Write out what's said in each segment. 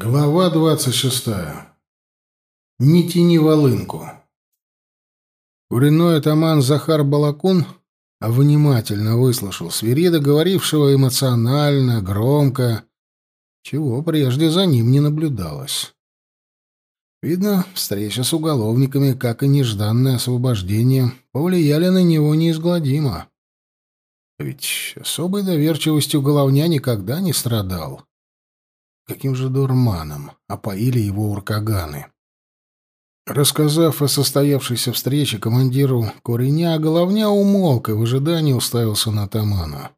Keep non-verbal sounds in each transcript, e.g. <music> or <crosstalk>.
Глава двадцать шестая. Не тяни волынку. Куриной атаман Захар Балакун внимательно выслушал Свирида, говорившего эмоционально, громко, чего прежде за ним не наблюдалось. Видно, встреча с уголовниками, как и нежданное освобождение, повлияли на него неизгладимо. Ведь особой доверчивостью головня никогда не страдал. Каким же дурманом опоили его уркаганы. Рассказав о состоявшейся встрече командиру Куреня, головня умолк и в ожидании уставился на Тамана.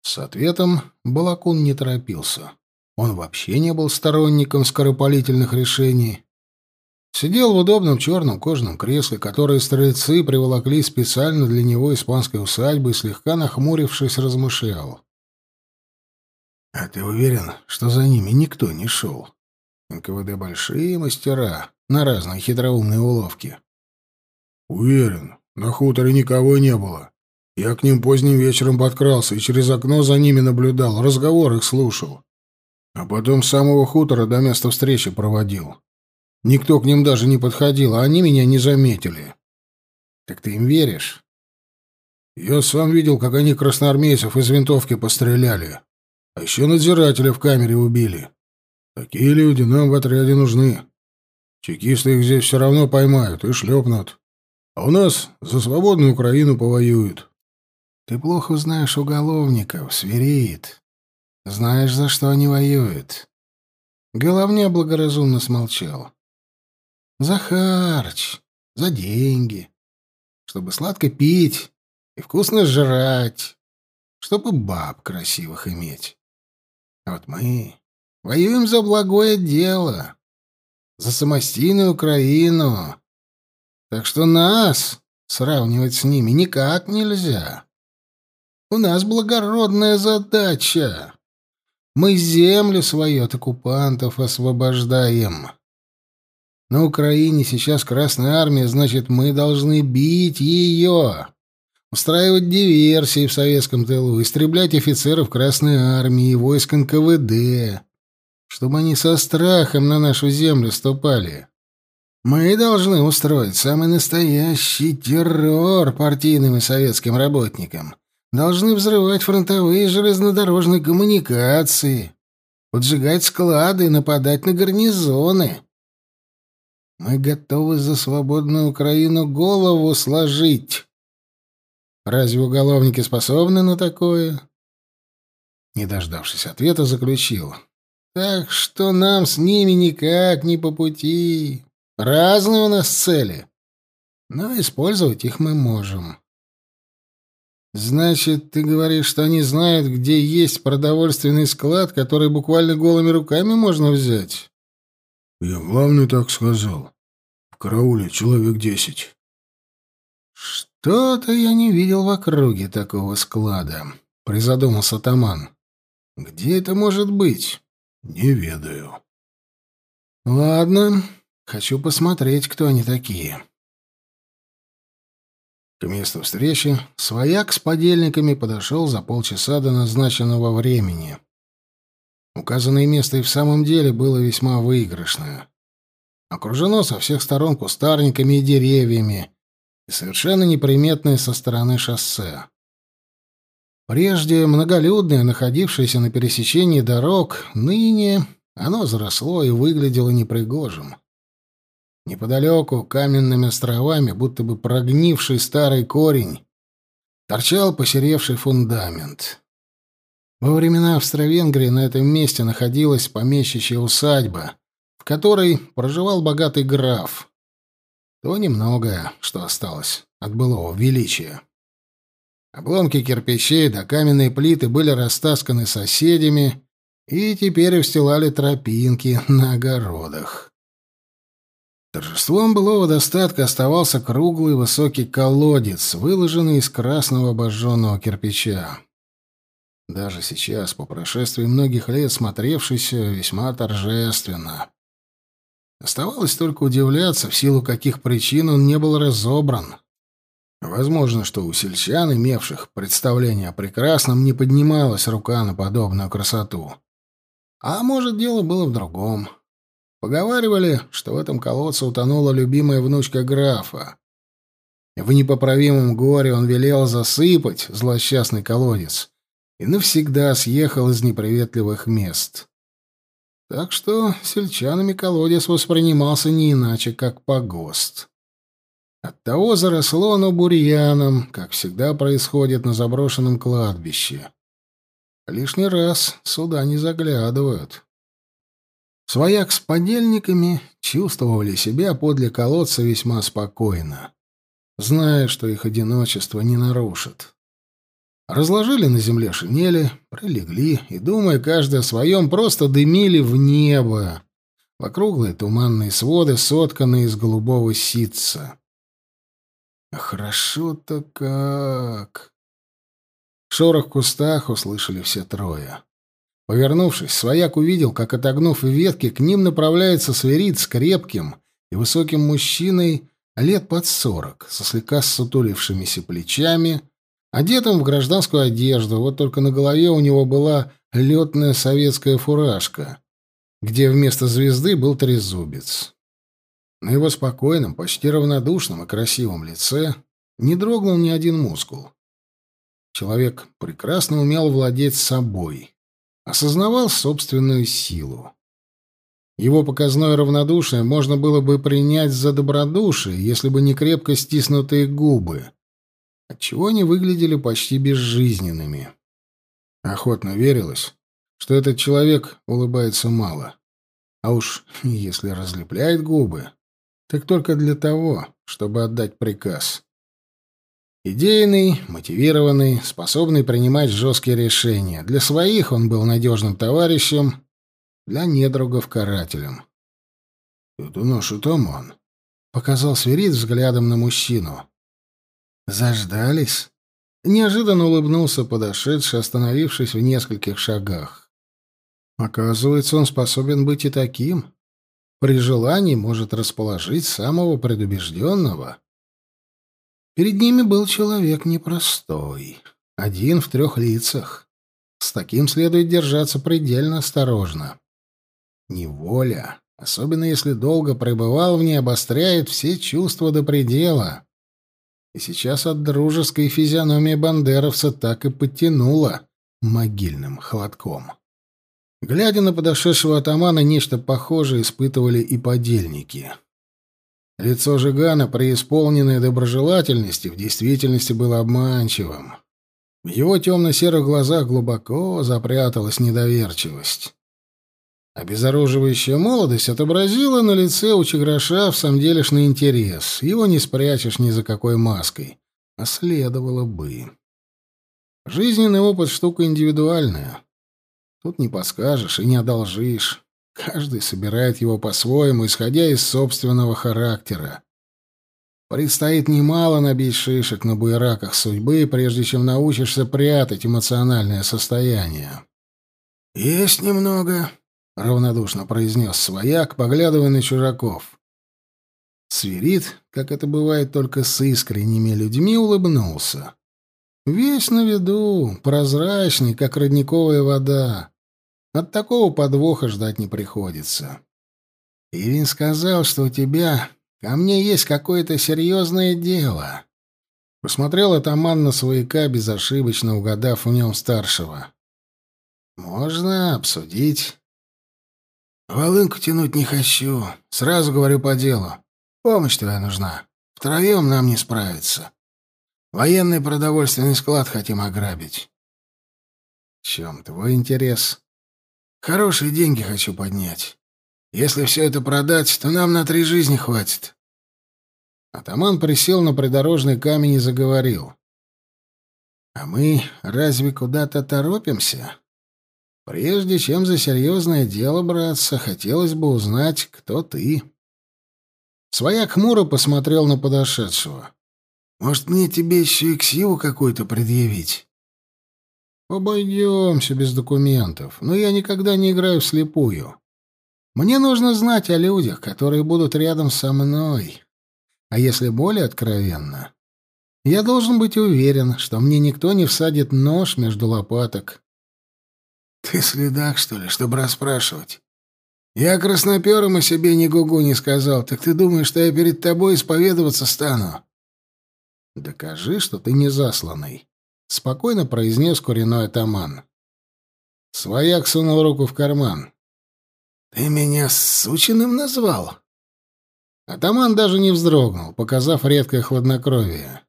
С ответом Балакун не торопился. Он вообще не был сторонником скоропалительных решений. Сидел в удобном черном кожаном кресле, которое стрельцы приволокли специально для него испанской усадьбы и, слегка нахмурившись, размышлял. А ты уверен, что за ними никто не шел? НКВД большие мастера на разные хитроумные уловки. Уверен, на хуторе никого не было. Я к ним поздним вечером подкрался и через окно за ними наблюдал, разговор их слушал. А потом с самого хутора до места встречи проводил. Никто к ним даже не подходил, а они меня не заметили. Так ты им веришь? Я сам видел, как они красноармейцев из винтовки постреляли. А еще надзирателя в камере убили. Такие люди нам в отряде нужны. Чекисты их здесь все равно поймают и шлепнут. А у нас за свободную Украину повоюют. Ты плохо знаешь уголовников, свирит. Знаешь, за что они воюют. Головня благоразумно смолчал. Захарч, за деньги. Чтобы сладко пить и вкусно жрать. Чтобы баб красивых иметь. А вот мы воюем за благое дело, за самостийную Украину. Так что нас сравнивать с ними никак нельзя. У нас благородная задача. Мы землю свою от оккупантов освобождаем. На Украине сейчас Красная Армия, значит, мы должны бить ее устраивать диверсии в советском тылу, истреблять офицеров Красной Армии и войск НКВД, чтобы они со страхом на нашу землю ступали. Мы должны устроить самый настоящий террор партийным и советским работникам. Должны взрывать фронтовые железнодорожные коммуникации, поджигать склады и нападать на гарнизоны. Мы готовы за свободную Украину голову сложить. Разве уголовники способны на такое? Не дождавшись ответа, заключил. Так что нам с ними никак не по пути. Разные у нас цели. Но использовать их мы можем. Значит, ты говоришь, что они знают, где есть продовольственный склад, который буквально голыми руками можно взять? Я главный так сказал. В карауле человек десять. «Что-то я не видел в округе такого склада», — призадумался Таман. «Где это может быть?» «Не ведаю». «Ладно, хочу посмотреть, кто они такие». К месту встречи свояк с подельниками подошел за полчаса до назначенного времени. Указанное место и в самом деле было весьма выигрышное. Окружено со всех сторон кустарниками и деревьями, и совершенно неприметное со стороны шоссе. Прежде многолюдное, находившееся на пересечении дорог, ныне оно заросло и выглядело непригожим. Неподалеку, каменными островами, будто бы прогнивший старый корень, торчал посеревший фундамент. Во времена Австро-Венгрии на этом месте находилась помещичья усадьба, в которой проживал богатый граф, то немногое, что осталось от былого величия. Обломки кирпичей да каменные плиты были растасканы соседями и теперь устилали тропинки на огородах. Торжеством былого достатка оставался круглый высокий колодец, выложенный из красного обожженного кирпича. Даже сейчас, по прошествии многих лет, смотревшийся весьма торжественно. Оставалось только удивляться, в силу каких причин он не был разобран. Возможно, что у сельчан, имевших представление о прекрасном, не поднималась рука на подобную красоту. А может, дело было в другом. Поговаривали, что в этом колодце утонула любимая внучка графа. В непоправимом горе он велел засыпать злосчастный колодец и навсегда съехал из неприветливых мест. Так что сельчанами колодец воспринимался не иначе, как погост. Оттого заросло оно бурьяном, как всегда происходит на заброшенном кладбище. Лишний раз сюда не заглядывают. Свояк с подельниками чувствовали себя подле колодца весьма спокойно, зная, что их одиночество не нарушит. Разложили на земле шинели, прилегли и, думая каждый о своем, просто дымили в небо, в округлые туманные своды, сотканные из голубого ситца. Хорошо-то как! Шорох в кустах услышали все трое. Повернувшись, свояк увидел, как, отогнув ветки, к ним направляется свирит с крепким и высоким мужчиной лет под сорок, со слегка ссутулившимися плечами, одетым в гражданскую одежду, вот только на голове у него была летная советская фуражка, где вместо звезды был трезубец. На его спокойном, почти равнодушном и красивом лице не дрогнул ни один мускул. Человек прекрасно умел владеть собой осознавал собственную силу. Его показное равнодушие можно было бы принять за добродушие, если бы не крепко стиснутые губы, отчего они выглядели почти безжизненными. Охотно верилось, что этот человек улыбается мало. А уж <laughs> если разлепляет губы, так только для того, чтобы отдать приказ. Идейный, мотивированный, способный принимать жесткие решения. Для своих он был надежным товарищем, для недругов — карателем. «Это наш атаман», — показал Сверид взглядом на мужчину. «Заждались?» Неожиданно улыбнулся подошедший, остановившись в нескольких шагах. Оказывается, он способен быть и таким. При желании может расположить самого предубежденного. Перед ними был человек непростой, один в трех лицах. С таким следует держаться предельно осторожно. Неволя, особенно если долго пребывал в ней, обостряет все чувства до предела. И сейчас от дружеской физиономии бандеровца так и подтянуло могильным холодком. Глядя на подошедшего атамана, нечто похожее испытывали и подельники. Лицо Жигана, преисполненное доброжелательности, в действительности было обманчивым. В его темно-серых глазах глубоко запряталась недоверчивость. Обезоруживающая молодость отобразила на лице у Чеграша в самом делешный интерес. Его не спрячешь ни за какой маской. А следовало бы. Жизненный опыт — штука индивидуальная. Тут не подскажешь и не одолжишь. Каждый собирает его по-своему, исходя из собственного характера. Предстоит немало набить шишек на буераках судьбы, прежде чем научишься прятать эмоциональное состояние. «Есть немного», — равнодушно произнес свояк, поглядывая на чужаков. Свирит, как это бывает только с искренними людьми, улыбнулся. Весь на виду, прозрачный, как родниковая вода. От такого подвоха ждать не приходится. Ирин сказал, что у тебя ко мне есть какое-то серьезное дело. Посмотрел атаман на свояка, безошибочно угадав в нем старшего. Можно обсудить. Волынку тянуть не хочу. Сразу говорю по делу. Помощь твоя нужна. Втроем нам не справиться. Военный продовольственный склад хотим ограбить. В чем твой интерес? Хорошие деньги хочу поднять. Если все это продать, то нам на три жизни хватит. Атаман присел на придорожный камень и заговорил. А мы разве куда-то торопимся? Прежде чем за серьезное дело браться, хотелось бы узнать, кто ты. Свояк хмуро посмотрел на подошедшего. Может, мне тебе еще и ксиву какую-то предъявить? Обойдемся без документов, но я никогда не играю вслепую. Мне нужно знать о людях, которые будут рядом со мной. А если более откровенно, я должен быть уверен, что мне никто не всадит нож между лопаток. Ты следак, что ли, чтобы расспрашивать? Я красноперым о себе ни гугу не сказал. Так ты думаешь, что я перед тобой исповедоваться стану? Докажи, что ты не засланный, спокойно произнес куриной атаман. Свояк сунул руку в карман. Ты меня сучиным назвал? Атаман даже не вздрогнул, показав редкое хладнокровие.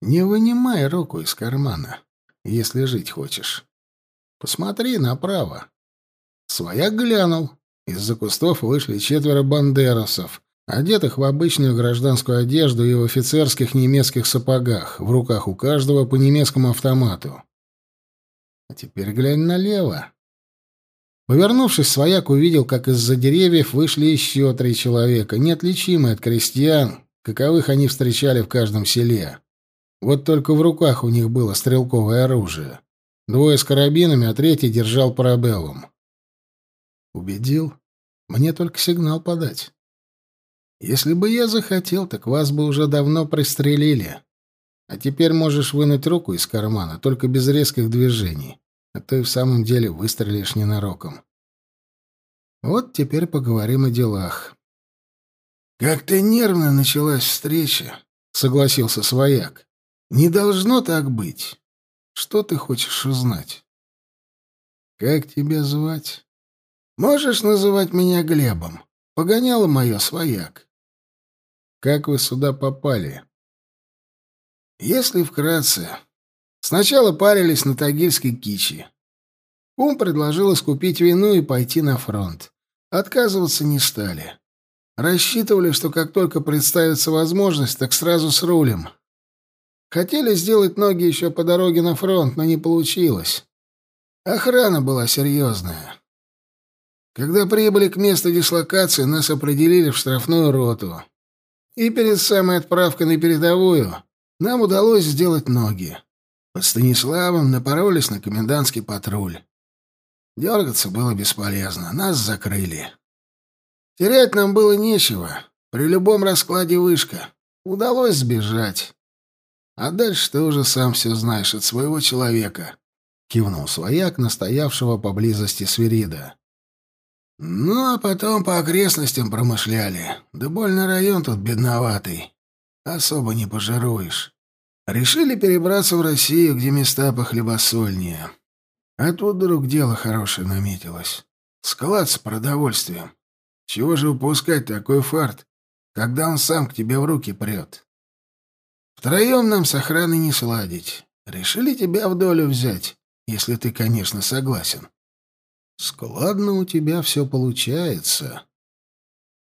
Не вынимай руку из кармана, если жить хочешь. Посмотри направо. Свояк глянул. Из-за кустов вышли четверо бандеросов, одетых в обычную гражданскую одежду и в офицерских немецких сапогах, в руках у каждого по немецкому автомату. А теперь глянь налево. Повернувшись, свояк увидел, как из-за деревьев вышли еще три человека, неотличимые от крестьян, каковых они встречали в каждом селе. Вот только в руках у них было стрелковое оружие. Двое с карабинами, а третий держал парабеллум. Убедил? Мне только сигнал подать. Если бы я захотел, так вас бы уже давно пристрелили. А теперь можешь вынуть руку из кармана, только без резких движений, а то и в самом деле выстрелишь ненароком. Вот теперь поговорим о делах. «Как-то нервно началась встреча», — согласился свояк. «Не должно так быть. Что ты хочешь узнать?» «Как тебя звать?» «Можешь называть меня Глебом. Погоняло мое свояк». «Как вы сюда попали?» «Если вкратце. Сначала парились на Тагильской кичи. Кум предложил искупить вину и пойти на фронт. Отказываться не стали. Рассчитывали, что как только представится возможность, так сразу с рулем. Хотели сделать ноги еще по дороге на фронт, но не получилось. Охрана была серьезная. Когда прибыли к месту дислокации, нас определили в штрафную роту. И перед самой отправкой на передовую нам удалось сделать ноги. Под Станиславом напоролись на комендантский патруль. Дергаться было бесполезно, нас закрыли. Терять нам было нечего. При любом раскладе вышка. Удалось сбежать. А дальше ты уже сам все знаешь от своего человека. Кивнул свояк, настоявшего поблизости Свирида. Ну, а потом по окрестностям промышляли. Да больно район тут бедноватый. Особо не пожируешь. Решили перебраться в Россию, где места похлебосольнее. А тут вдруг дело хорошее наметилось. Склад с продовольствием. Чего же упускать такой фарт, когда он сам к тебе в руки прет? Втроем нам с охраной не сладить. Решили тебя в долю взять, если ты, конечно, согласен. Складно у тебя все получается.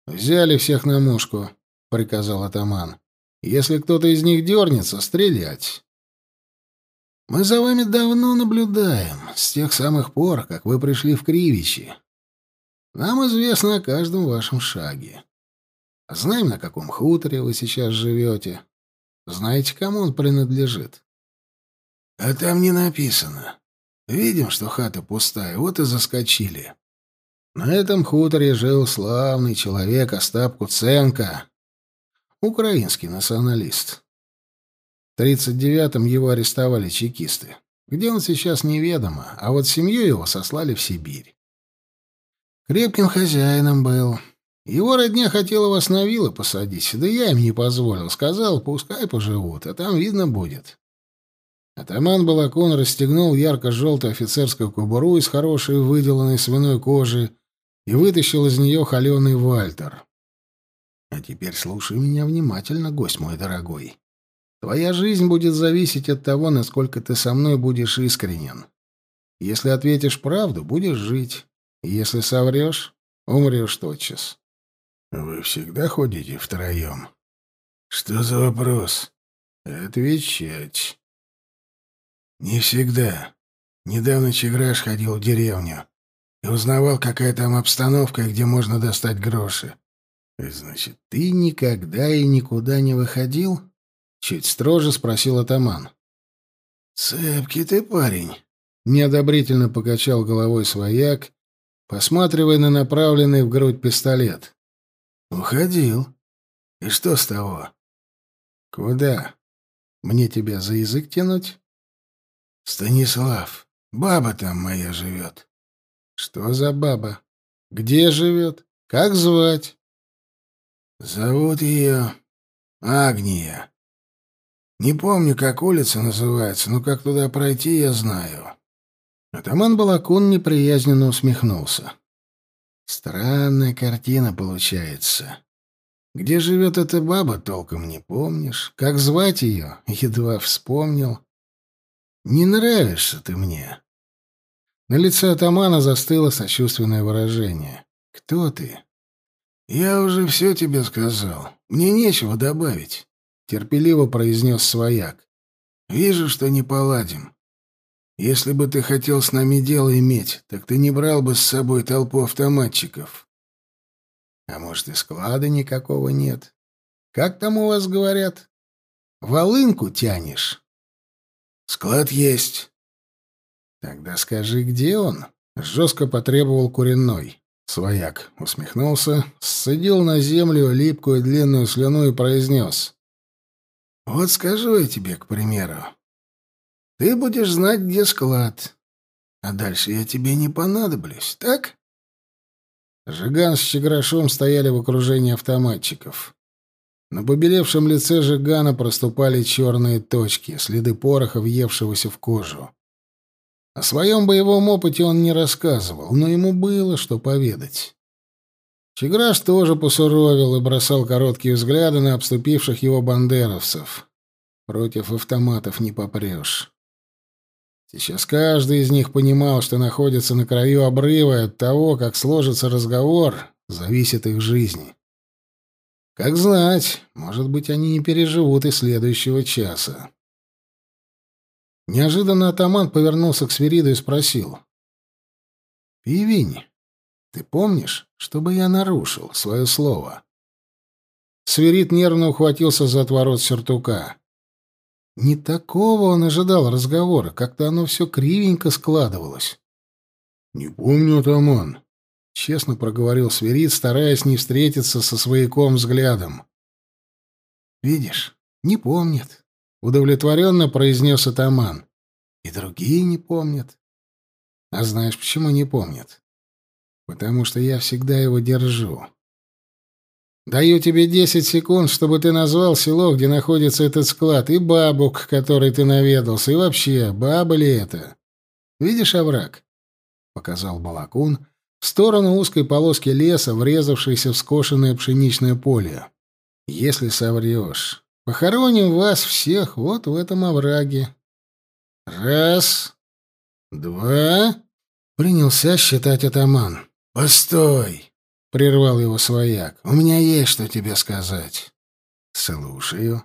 Взяли всех на мушку, приказал атаман. Если кто-то из них дернется, стрелять. Мы за вами давно наблюдаем, с тех самых пор, как вы пришли в Кривичи. Нам известно о каждом вашем шаге. Знаем, на каком хуторе вы сейчас живете. Знаете, кому он принадлежит. А там не написано. Видим, что хата пустая, вот и заскочили. На этом хуторе жил славный человек Остап Куценко, украинский националист. В 39-м его арестовали чекисты. Где он сейчас, неведомо, а вот семью его сослали в Сибирь. Крепким хозяином был. Его родня хотела вас на вилы посадить, да я им не позволил. Сказал, пускай поживут, а там видно будет. Атаман Балакон расстегнул ярко-желтую офицерскую кобуру из хорошей выделанной свиной кожи и вытащил из нее холеный вальтер. «А теперь слушай меня внимательно, гость мой дорогой. Твоя жизнь будет зависеть от того, насколько ты со мной будешь искренен. Если ответишь правду, будешь жить. Если соврешь, умрешь тотчас». «Вы всегда ходите втроем?» «Что за вопрос?» «Отвечать». «Не всегда. Недавно Чеграш ходил в деревню и узнавал, какая там обстановка и где можно достать гроши. Значит, ты никогда и никуда не выходил? Чуть строже спросил атаман. Цепкий ты парень. Неодобрительно покачал головой свояк, посматривая на направленный в грудь пистолет. Уходил. И что с того? Куда? Мне тебя за язык тянуть? Станислав, Баба там моя живет. Что за баба? Где живет? Как звать? Зовут ее Агния. Не помню, как улица называется, но как туда пройти, я знаю. Атаман Балакун неприязненно усмехнулся. Странная картина получается. Где живет эта баба, толком не помнишь. Как звать ее, <laughs> едва вспомнил. Не нравишься ты мне. На лице атамана застыло сочувственное выражение. «Кто ты?» «Я уже все тебе сказал. Мне нечего добавить», — терпеливо произнес свояк. «Вижу, что не поладим. Если бы ты хотел с нами дело иметь, так ты не брал бы с собой толпу автоматчиков». «А может, и склада никакого нет? Как там у вас говорят? Волынку тянешь?» «Склад есть. «Тогда скажи, где он?» — жестко потребовал Куриной. Свояк усмехнулся, ссадил на землю липкую длинную слюну и произнес. «Вот скажу я тебе, к примеру. Ты будешь знать, где склад, а дальше я тебе не понадоблюсь, так?» Жиган с Чеграшом стояли в окружении автоматчиков. На побелевшем лице Жигана проступали черные точки, следы пороха, въевшегося в кожу. О своем боевом опыте он не рассказывал, но ему было что поведать. Чеграш тоже посуровил и бросал короткие взгляды на обступивших его бандеровцев. Против автоматов не попрешь. Сейчас каждый из них понимал, что находится на краю обрыва, и от того, как сложится разговор, зависит их жизнь. Как знать, может быть, они не переживут и следующего часа. Неожиданно атаман повернулся к Свириду и спросил. «Пивень, ты помнишь, чтобы я нарушил свое слово?» Свирид нервно ухватился за отворот сюртука. Не такого он ожидал разговора, как-то оно все кривенько складывалось. «Не помню, атаман», — честно проговорил Свирид, стараясь не встретиться со свояком взглядом. «Видишь, не помнит удовлетворенно произнес атаман. И другие не помнят. А знаешь, почему не помнят? Потому что я всегда его держу. Даю тебе десять секунд, чтобы ты назвал село, где находится этот склад, и бабу, к которой ты наведался, и вообще, баба ли это? Видишь овраг? Показал Балакун в сторону узкой полоски леса, врезавшейся в скошенное пшеничное поле. Если соврешь, Похороним вас всех вот в этом овраге. Раз, два... Принялся считать атаман. «Постой!» — прервал его свояк. «У меня есть что тебе сказать». «Слушаю».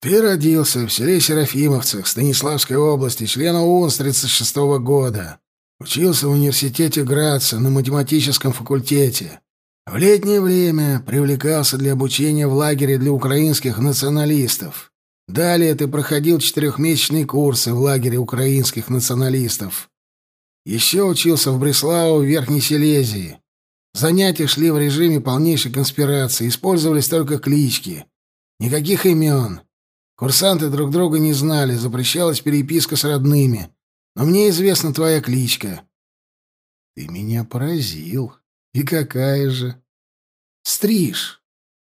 «Ты родился в селе Серафимовцах, Станиславской области, член ОУН с 36 -го года. Учился в университете Граца на математическом факультете. В летнее время привлекался для обучения в лагере для украинских националистов. Далее ты проходил четырехмесячные курсы в лагере украинских националистов. Еще учился в Бреслау в Верхней Силезии. Занятия шли в режиме полнейшей конспирации, использовались только клички. Никаких имен. Курсанты друг друга не знали, запрещалась переписка с родными. Но мне известна твоя кличка. Ты меня поразил, «И какая же?» «Стриж.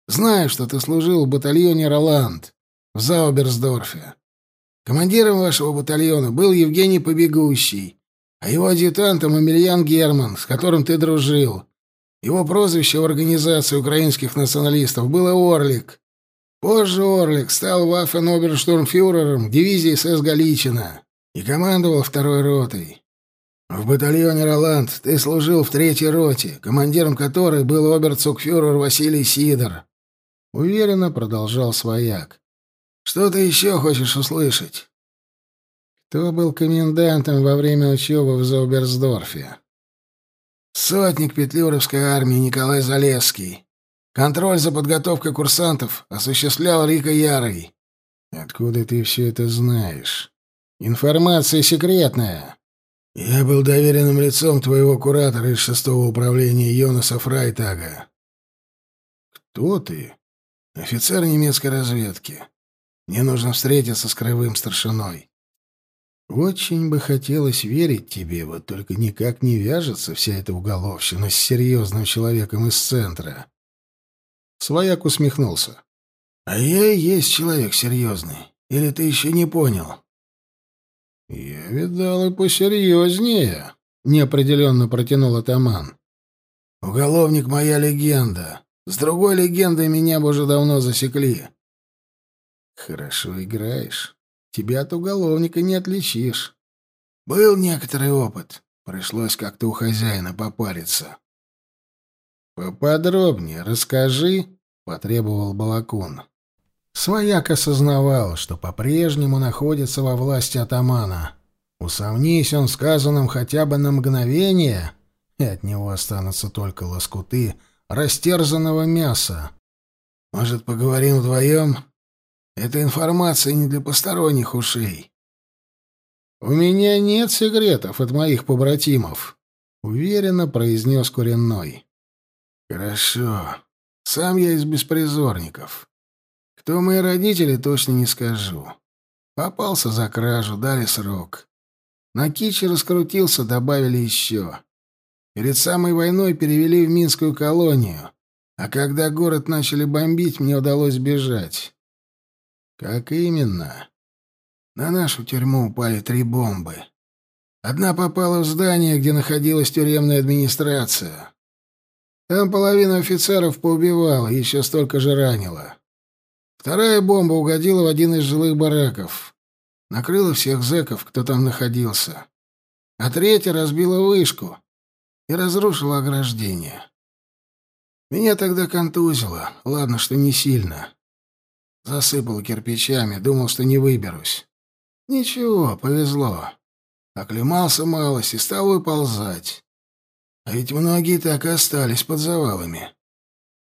Знаю, что ты служил в батальоне «Роланд» в Зауберсдорфе. Командиром вашего батальона был Евгений Побегущий, а его адъютантом Емельян Герман, с которым ты дружил. Его прозвище в организации украинских националистов было «Орлик». Позже Орлик стал ваффен-оберштурмфюрером дивизии СС Галичина и командовал второй ротой. В батальоне «Роланд» ты служил в третьей роте, командиром которой был оберцукфюрер Василий Сидор. Уверенно продолжал свояк. Что ты еще хочешь услышать? Кто был комендантом во время учебы в Зауберсдорфе? Сотник Петлюровской армии Николай Залесский. Контроль за подготовкой курсантов осуществлял Рика Ярый. Откуда ты все это знаешь? Информация секретная. «Я был доверенным лицом твоего куратора из шестого управления Йонаса Фрайтага». «Кто ты?» «Офицер немецкой разведки. Мне нужно встретиться с краевым старшиной». Очень бы хотелось верить тебе, вот только никак не вяжется вся эта уголовщина с серьезным человеком из центра. Свояк усмехнулся. А я и есть человек серьезный. Или ты еще не понял? Я видал и посерьезнее, неопределенно протянул атаман. Уголовник моя легенда. С другой легендой меня бы уже давно засекли. Хорошо играешь. Тебя от уголовника не отличишь. Был некоторый опыт. Пришлось как-то у хозяина попариться. Поподробнее расскажи, потребовал Балакун. Свояк осознавал, что по-прежнему находится во власти атамана. Усомнись он сказанным хотя бы на мгновение, и от него останутся только лоскуты растерзанного мяса. Может, поговорим вдвоем? Эта информация не для посторонних ушей. «У меня нет секретов от моих побратимов», — уверенно произнес Куренной. «Хорошо. Сам я из беспризорников. Кто мои родители, точно не скажу. Попался за кражу, дали срок. На киче раскрутился, добавили еще. Перед самой войной перевели в Минскую колонию, а когда город начали бомбить, мне удалось бежать. Как именно? На нашу тюрьму упали три бомбы. Одна попала в здание, где находилась тюремная администрация. Там половина офицеров поубивала, еще столько же ранила. Вторая бомба угодила в один из жилых бараков. Накрыла всех зэков, кто там находился. А третья разбила вышку и разрушила ограждение. Меня тогда контузило, ладно, что не сильно. Засыпал кирпичами, думал, что не выберусь. Ничего, повезло. Оклемался малость и стал выползать. А ведь многие так и остались под завалами.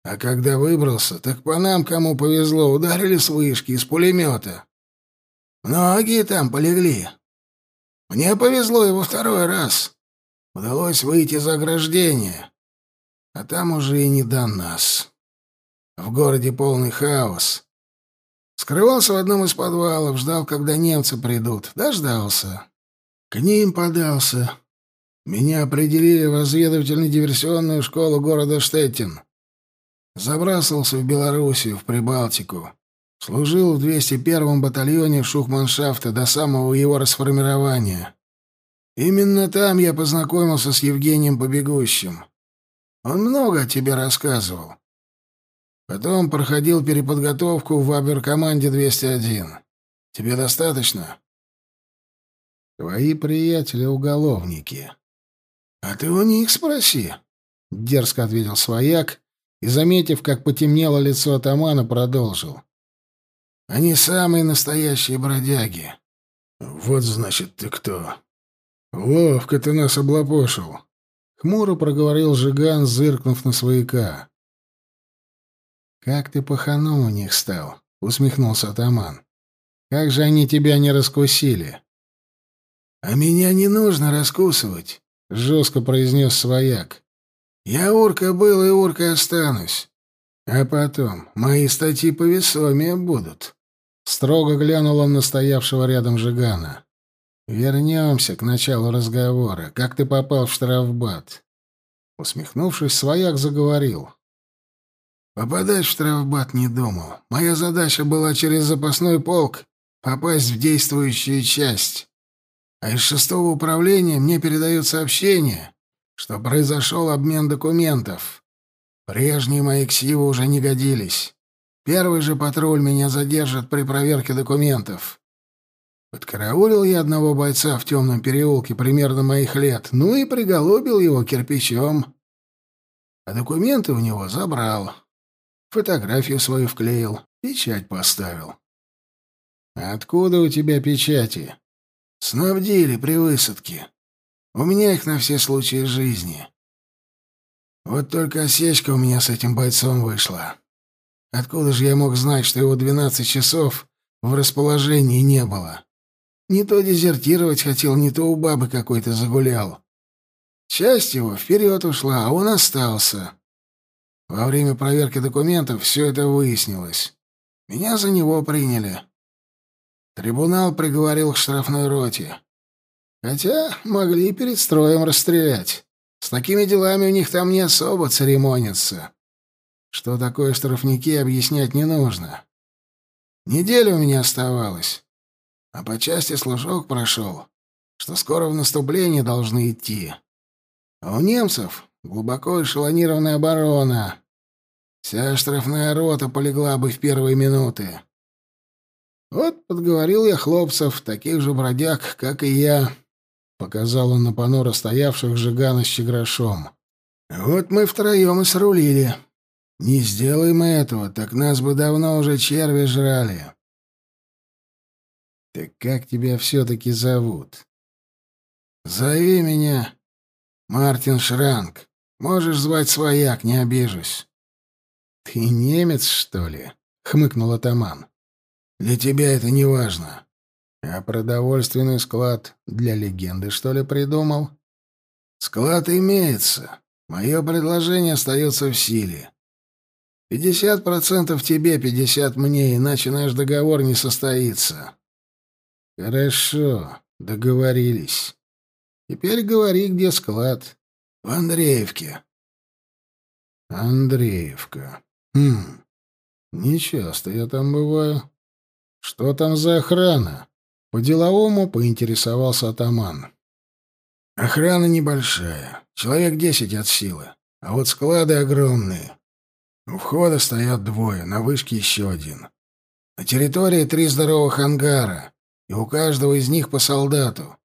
А когда выбрался, так по нам, кому повезло, ударили с вышки, из пулемета. Многие там полегли. Мне повезло и во второй раз. Удалось выйти за ограждение. А там уже и не до нас. В городе полный хаос. Скрывался в одном из подвалов, ждал, когда немцы придут. Дождался. К ним подался. Меня определили в разведывательно-диверсионную школу города Штеттин. Забрасывался в Белоруссию, в Прибалтику. Служил в 201-м батальоне Шухманшафта до самого его расформирования. Именно там я познакомился с Евгением Побегущим. Он много о тебе рассказывал. Потом проходил переподготовку в Абер-команде 201. Тебе достаточно? Твои приятели-уголовники. А ты у них спроси, — дерзко ответил свояк и, заметив, как потемнело лицо атамана, продолжил. Они самые настоящие бродяги. Вот, значит, ты кто. Ловко ты нас облапошил. Хмуро проговорил Жиган, зыркнув на свояка. «Как ты паханом у них стал?» — усмехнулся атаман. «Как же они тебя не раскусили?» «А меня не нужно раскусывать», — жестко произнес свояк. «Я урка был и уркой останусь. А потом мои статьи повесомее будут». Строго глянул он на стоявшего рядом Жигана. «Вернемся к началу разговора. Как ты попал в штрафбат?» Усмехнувшись, свояк заговорил. Попадать в штрафбат не думал. Моя задача была через запасной полк попасть в действующую часть. А из шестого управления мне передают сообщение, что произошел обмен документов. Прежние мои ксивы уже не годились. Первый же патруль меня задержит при проверке документов. Подкараулил я одного бойца в темном переулке примерно моих лет, ну и приголубил его кирпичом. А документы у него забрал. Фотографию свою вклеил, печать поставил. «Откуда у тебя печати?» «Снабдили при высадке. У меня их на все случаи жизни. Вот только осечка у меня с этим бойцом вышла. Откуда же я мог знать, что его двенадцать часов в расположении не было? Не то дезертировать хотел, не то у бабы какой-то загулял. Часть его вперед ушла, а он остался. Во время проверки документов все это выяснилось. Меня за него приняли. Трибунал приговорил к штрафной роте. Хотя могли перед строем расстрелять. С такими делами у них там не особо церемонятся. Что такое штрафники, объяснять не нужно. Неделя у меня оставалась, а по части служок прошел, что скоро в наступление должны идти. А у немцев глубоко эшелонированная оборона. Вся штрафная рота полегла бы в первые минуты. Вот подговорил я хлопцев, таких же бродяг, как и я. Показал он на понуро стоявших Жигана с Чеграшом. Вот мы втроем и срулили. Не сделай мы этого, так нас бы давно уже черви жрали. Так как тебя все-таки зовут? Зови меня Мартин Шранк. Можешь звать свояк, не обижусь. Ты немец, что ли? Хмыкнул атаман. Для тебя это не важно. А продовольственный склад для легенды, что ли, придумал? Склад имеется. Мое предложение остается в силе. Пятьдесят процентов тебе, пятьдесят мне, иначе наш договор не состоится. Хорошо, договорились. Теперь говори, где склад. В Андреевке. Андреевка. Хм. Нечасто я там бываю. Что там за охрана? По-деловому поинтересовался атаман. Охрана небольшая, человек десять от силы, а вот склады огромные. У входа стоят двое, на вышке еще один. На территории три здоровых ангара, и у каждого из них по солдату.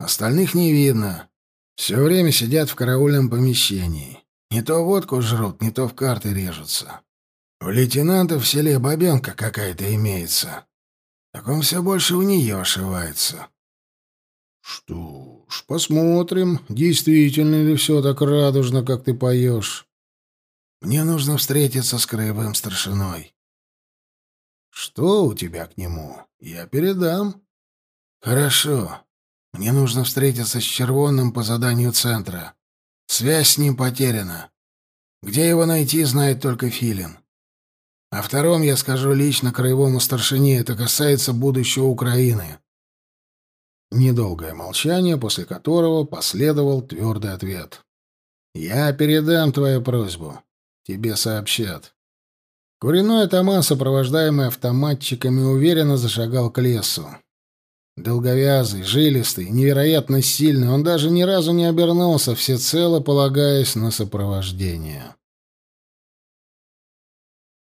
Остальных не видно. Все время сидят в караульном помещении. Не то водку жрут, не то в карты режутся. У лейтенанта в селе бабенка какая-то имеется. Так он все больше у нее ошивается. Что ж, посмотрим, действительно ли все так радужно, как ты поешь. Мне нужно встретиться с краевым старшиной. Что у тебя к нему? Я передам. Хорошо. Мне нужно встретиться с Червонным по заданию центра. Связь с ним потеряна. Где его найти, знает только Филин. О втором я скажу лично краевому старшине, это касается будущего Украины. Недолгое молчание, после которого последовал твердый ответ. «Я передам твою просьбу. Тебе сообщат. Куриной атаман, сопровождаемый автоматчиками, уверенно зашагал к лесу. Долговязый, жилистый, невероятно сильный, он даже ни разу не обернулся, всецело полагаясь на сопровождение.